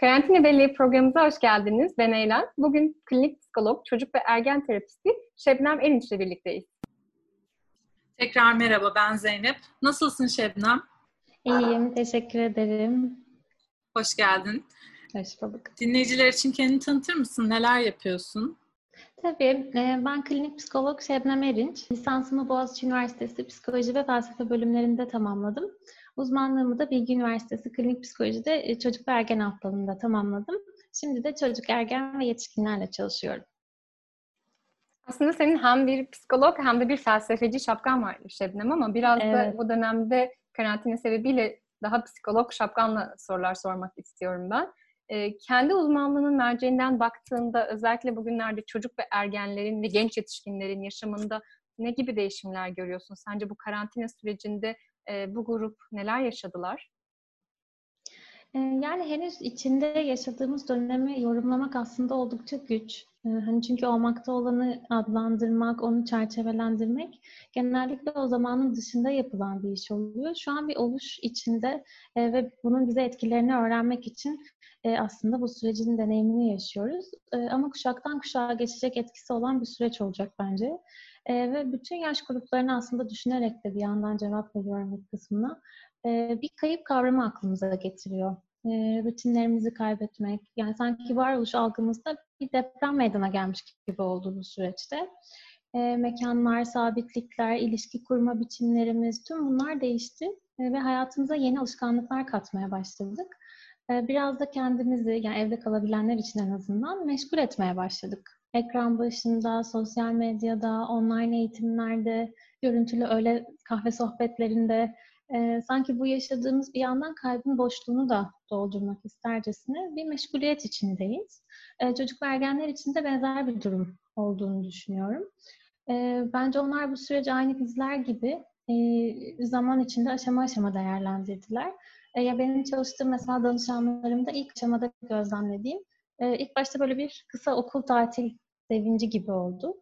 Karantina Belleği programımıza hoş geldiniz. Ben Eylem. Bugün klinik psikolog, çocuk ve ergen terapisti Şebnem Erinç ile birlikteyiz. Tekrar merhaba, ben Zeynep. Nasılsın Şebnem? İyiyim, teşekkür ederim. Hoş geldin. Hoş bulduk. Dinleyiciler için kendini tanıtır mısın? Neler yapıyorsun? Tabii. E, ben klinik psikolog Şebnem Erinç. Lisansımı Boğaziçi Üniversitesi Psikoloji ve Felsefe bölümlerinde tamamladım. Uzmanlığımı da Bilgi Üniversitesi Klinik Psikoloji'de e, çocuk ve ergen haftalığında tamamladım. Şimdi de çocuk, ergen ve yetişkinlerle çalışıyorum. Aslında senin hem bir psikolog hem de bir felsefeci şapkan var Şebnem ama biraz evet. da bu dönemde karantina sebebiyle daha psikolog şapkanla sorular sormak istiyorum ben. Ee, kendi uzmanlığının merceğinden baktığında özellikle bugünlerde çocuk ve ergenlerin ve genç yetişkinlerin yaşamında ne gibi değişimler görüyorsun? Sence bu karantina sürecinde e, bu grup neler yaşadılar? Yani henüz içinde yaşadığımız dönemi yorumlamak aslında oldukça güç. Hani çünkü olmakta olanı adlandırmak, onu çerçevelendirmek genellikle o zamanın dışında yapılan bir iş oluyor. Şu an bir oluş içinde ve bunun bize etkilerini öğrenmek için aslında bu sürecin deneyimini yaşıyoruz. Ama kuşaktan kuşağa geçecek etkisi olan bir süreç olacak bence. Ve bütün yaş gruplarını aslında düşünerek de bir yandan cevap veriyorum ilk kısmına bir kayıp kavramı aklımıza getiriyor. rutinlerimizi kaybetmek, yani sanki varoluş algımızda bir deprem meydana gelmiş gibi oldu bu süreçte. mekanlar, sabitlikler, ilişki kurma biçimlerimiz, tüm bunlar değişti ve hayatımıza yeni alışkanlıklar katmaya başladık. biraz da kendimizi, yani evde kalabilenler için en azından meşgul etmeye başladık. Ekran başında, sosyal medyada, online eğitimlerde, görüntülü öğle kahve sohbetlerinde, e, sanki bu yaşadığımız bir yandan kalbin boşluğunu da doldurmak istercesine bir meşguliyet içindeyiz. E, çocuk ve ergenler için de benzer bir durum olduğunu düşünüyorum. E, bence onlar bu süreci aynı bizler gibi e, zaman içinde aşama aşama değerlendirdiler. E, ya benim çalıştığım mesela danışanlarımda ilk aşamada gözlemlediğim e, ilk başta böyle bir kısa okul tatil sevinci gibi oldu.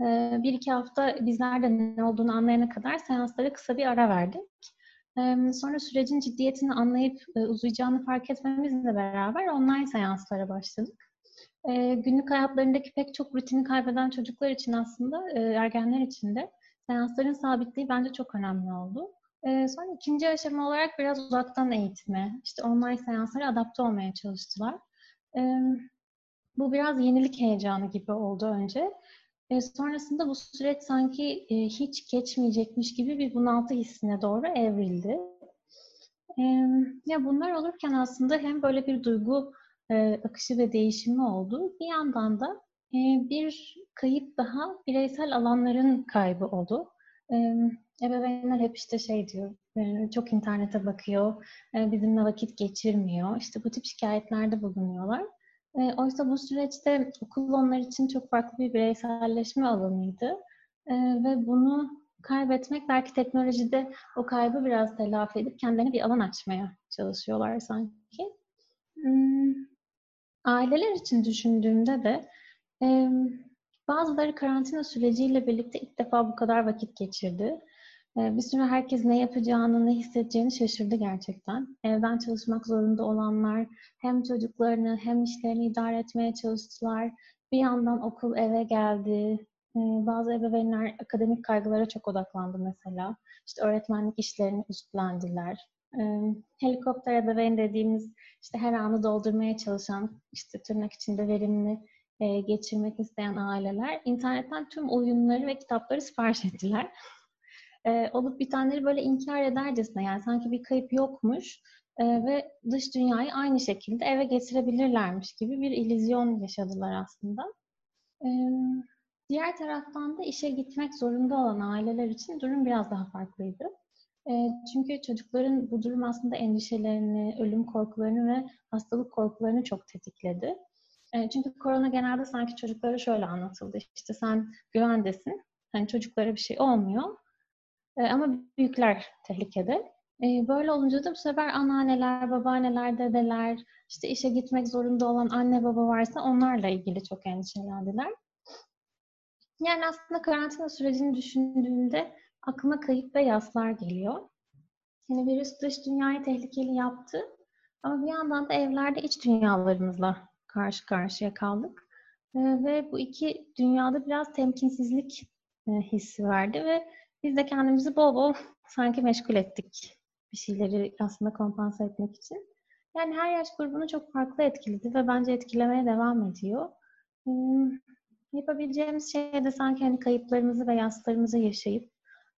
E, bir iki hafta bizler de ne olduğunu anlayana kadar seanslara kısa bir ara verdik. Sonra sürecin ciddiyetini anlayıp uzayacağını fark etmemizle beraber online seanslara başladık. Günlük hayatlarındaki pek çok rutini kaybeden çocuklar için aslında ergenler için de seansların sabitliği bence çok önemli oldu. Sonra ikinci aşama olarak biraz uzaktan eğitime, işte online seanslara adapte olmaya çalıştılar. Bu biraz yenilik heyecanı gibi oldu önce. E, sonrasında bu süreç sanki e, hiç geçmeyecekmiş gibi bir bunaltı hissine doğru evrildi. E, ya bunlar olurken aslında hem böyle bir duygu e, akışı ve değişimi oldu. Bir yandan da e, bir kayıp daha bireysel alanların kaybı oldu. E, ebeveynler hep işte şey diyor, e, çok internete bakıyor, e, bizimle vakit geçirmiyor. İşte bu tip şikayetlerde bulunuyorlar. E, oysa bu süreçte okul onlar için çok farklı bir bireyselleşme alanıydı. Ve bunu kaybetmek belki teknolojide o kaybı biraz telafi edip kendilerine bir alan açmaya çalışıyorlar sanki. Hmm, aileler için düşündüğümde de bazıları karantina süreciyle birlikte ilk defa bu kadar vakit geçirdi. Bir süre herkes ne yapacağını, ne hissedeceğini şaşırdı gerçekten. Evden çalışmak zorunda olanlar hem çocuklarını hem işlerini idare etmeye çalıştılar. Bir yandan okul eve geldi. Bazı ebeveynler akademik kaygılara çok odaklandı mesela. İşte öğretmenlik işlerini üstlendiler. Helikopter ebeveyn dediğimiz işte her anı doldurmaya çalışan, işte tırnak içinde verimli geçirmek isteyen aileler internetten tüm oyunları ve kitapları sipariş ettiler e, olup bitenleri böyle inkar edercesine yani sanki bir kayıp yokmuş e, ve dış dünyayı aynı şekilde eve getirebilirlermiş gibi bir illüzyon yaşadılar aslında. E, diğer taraftan da işe gitmek zorunda olan aileler için durum biraz daha farklıydı. E, çünkü çocukların bu durum aslında endişelerini, ölüm korkularını ve hastalık korkularını çok tetikledi. E, çünkü korona genelde sanki çocuklara şöyle anlatıldı. İşte sen güvendesin, hani çocuklara bir şey olmuyor e, ama büyükler tehlikede. E, böyle olunca da bu sefer anneanneler, babaanneler, dedeler, işte işe gitmek zorunda olan anne baba varsa onlarla ilgili çok endişelendiler. Yani aslında karantina sürecini düşündüğümde aklıma kayıp ve yaslar geliyor. Yani virüs dış dünyayı tehlikeli yaptı Ama bir yandan da evlerde iç dünyalarımızla karşı karşıya kaldık. E, ve bu iki dünyada biraz temkinsizlik e, hissi verdi ve biz de kendimizi bol bol sanki meşgul ettik bir şeyleri aslında kompanse etmek için. Yani her yaş grubunu çok farklı etkiledi ve bence etkilemeye devam ediyor. Hmm, yapabileceğimiz şey de sanki hani kayıplarımızı ve yaslarımızı yaşayıp,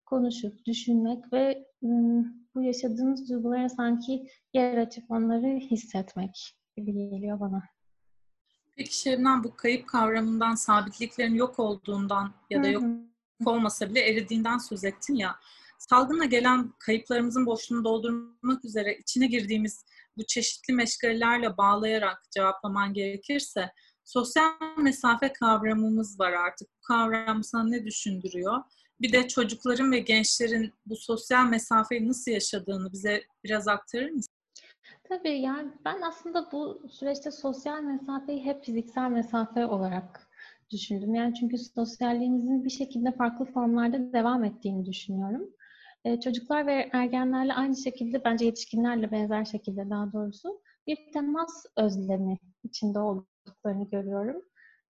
konuşup, düşünmek ve hmm, bu yaşadığımız duygulara sanki yer açıp onları hissetmek gibi geliyor bana. Peki Şebnem bu kayıp kavramından sabitliklerin yok olduğundan ya da yok olmasa bile eridiğinden söz ettin ya. Salgınla gelen kayıplarımızın boşluğunu doldurmak üzere içine girdiğimiz bu çeşitli meşgalelerle bağlayarak cevaplaman gerekirse sosyal mesafe kavramımız var artık. Bu kavram sana ne düşündürüyor? Bir de çocukların ve gençlerin bu sosyal mesafeyi nasıl yaşadığını bize biraz aktarır mısın? Tabii yani ben aslında bu süreçte sosyal mesafeyi hep fiziksel mesafe olarak düşündüm. Yani çünkü sosyalliğimizin bir şekilde farklı formlarda devam ettiğini düşünüyorum. Ee, çocuklar ve ergenlerle aynı şekilde bence yetişkinlerle benzer şekilde daha doğrusu bir temas özlemi içinde olduklarını görüyorum.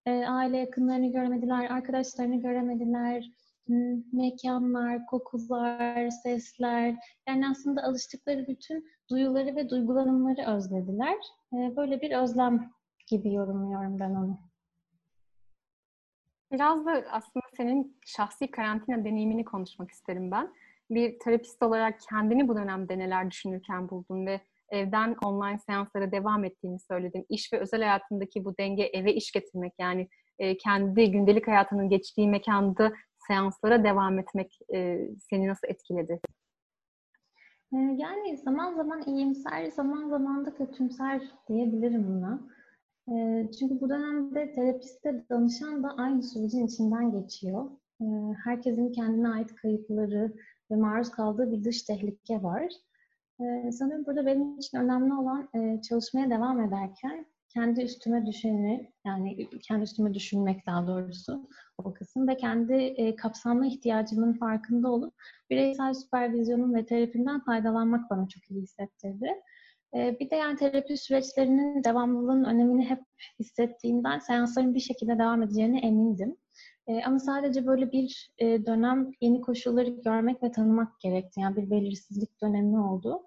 Ee, aile yakınlarını göremediler, arkadaşlarını göremediler, hmm, mekanlar, kokular, sesler yani aslında alıştıkları bütün duyuları ve duygulanımları özlediler. Ee, böyle bir özlem gibi yorumluyorum ben onu. Biraz da aslında senin şahsi karantina deneyimini konuşmak isterim ben bir terapist olarak kendini bu dönemde neler düşünürken buldun ve evden online seanslara devam ettiğini söyledin. İş ve özel hayatındaki bu denge eve iş getirmek yani e, kendi gündelik hayatının geçtiği mekanda seanslara devam etmek e, seni nasıl etkiledi? E, yani zaman zaman iyimser, zaman zaman da kötümser diyebilirim buna. Çünkü bu dönemde terapiste danışan da aynı sürecin içinden geçiyor. Herkesin kendine ait kayıpları, ve maruz kaldığı bir dış tehlike var. Sanırım burada benim için önemli olan çalışmaya devam ederken kendi üstüme düşeni, yani kendi üstüme düşünmek daha doğrusu o kısım ve kendi kapsamlı ihtiyacımın farkında olup bireysel süpervizyonun ve terapimden faydalanmak bana çok iyi hissettirdi. E, bir de yani terapi süreçlerinin devamlılığının önemini hep hissettiğimden seansların bir şekilde devam edeceğine emindim. E, ama sadece böyle bir e, dönem yeni koşulları görmek ve tanımak gerekti. Yani bir belirsizlik dönemi oldu.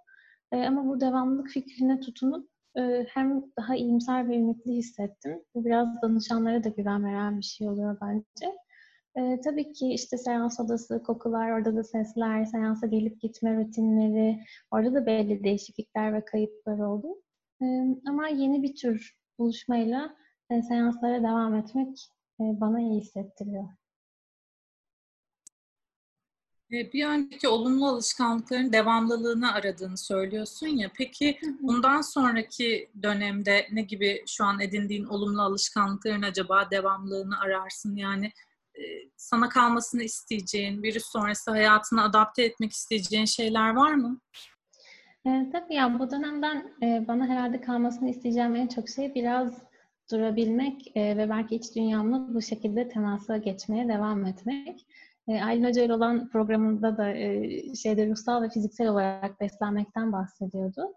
E, ama bu devamlılık fikrine tutunup e, hem daha iyimser ve ümitli hissettim. Bu biraz danışanlara da güven veren bir şey oluyor bence. E, tabii ki işte seans odası, kokular, orada da sesler, seansa gelip gitme rutinleri, orada da belli değişiklikler ve kayıplar oldu. E, ama yeni bir tür buluşmayla e, seanslara devam etmek e, bana iyi hissettiriyor. Bir önceki olumlu alışkanlıkların devamlılığını aradığını söylüyorsun ya. Peki bundan sonraki dönemde ne gibi şu an edindiğin olumlu alışkanlıkların acaba devamlılığını ararsın? Yani sana kalmasını isteyeceğin, virüs sonrası hayatını adapte etmek isteyeceğin şeyler var mı? E, tabii ya bu dönemden e, bana herhalde kalmasını isteyeceğim en çok şey biraz durabilmek e, ve belki iç dünyamla bu şekilde temasa geçmeye devam etmek. E, Aylin Hoca ile olan programında da e, şeyde ruhsal ve fiziksel olarak beslenmekten bahsediyordu.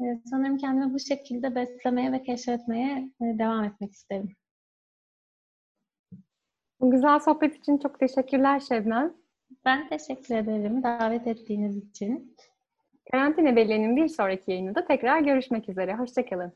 E, sanırım kendimi bu şekilde beslemeye ve keşfetmeye e, devam etmek isterim. Bu güzel sohbet için çok teşekkürler Şebnem. Ben teşekkür ederim davet ettiğiniz için. Karantina Belle'nin bir sonraki yayınında tekrar görüşmek üzere. Hoşçakalın.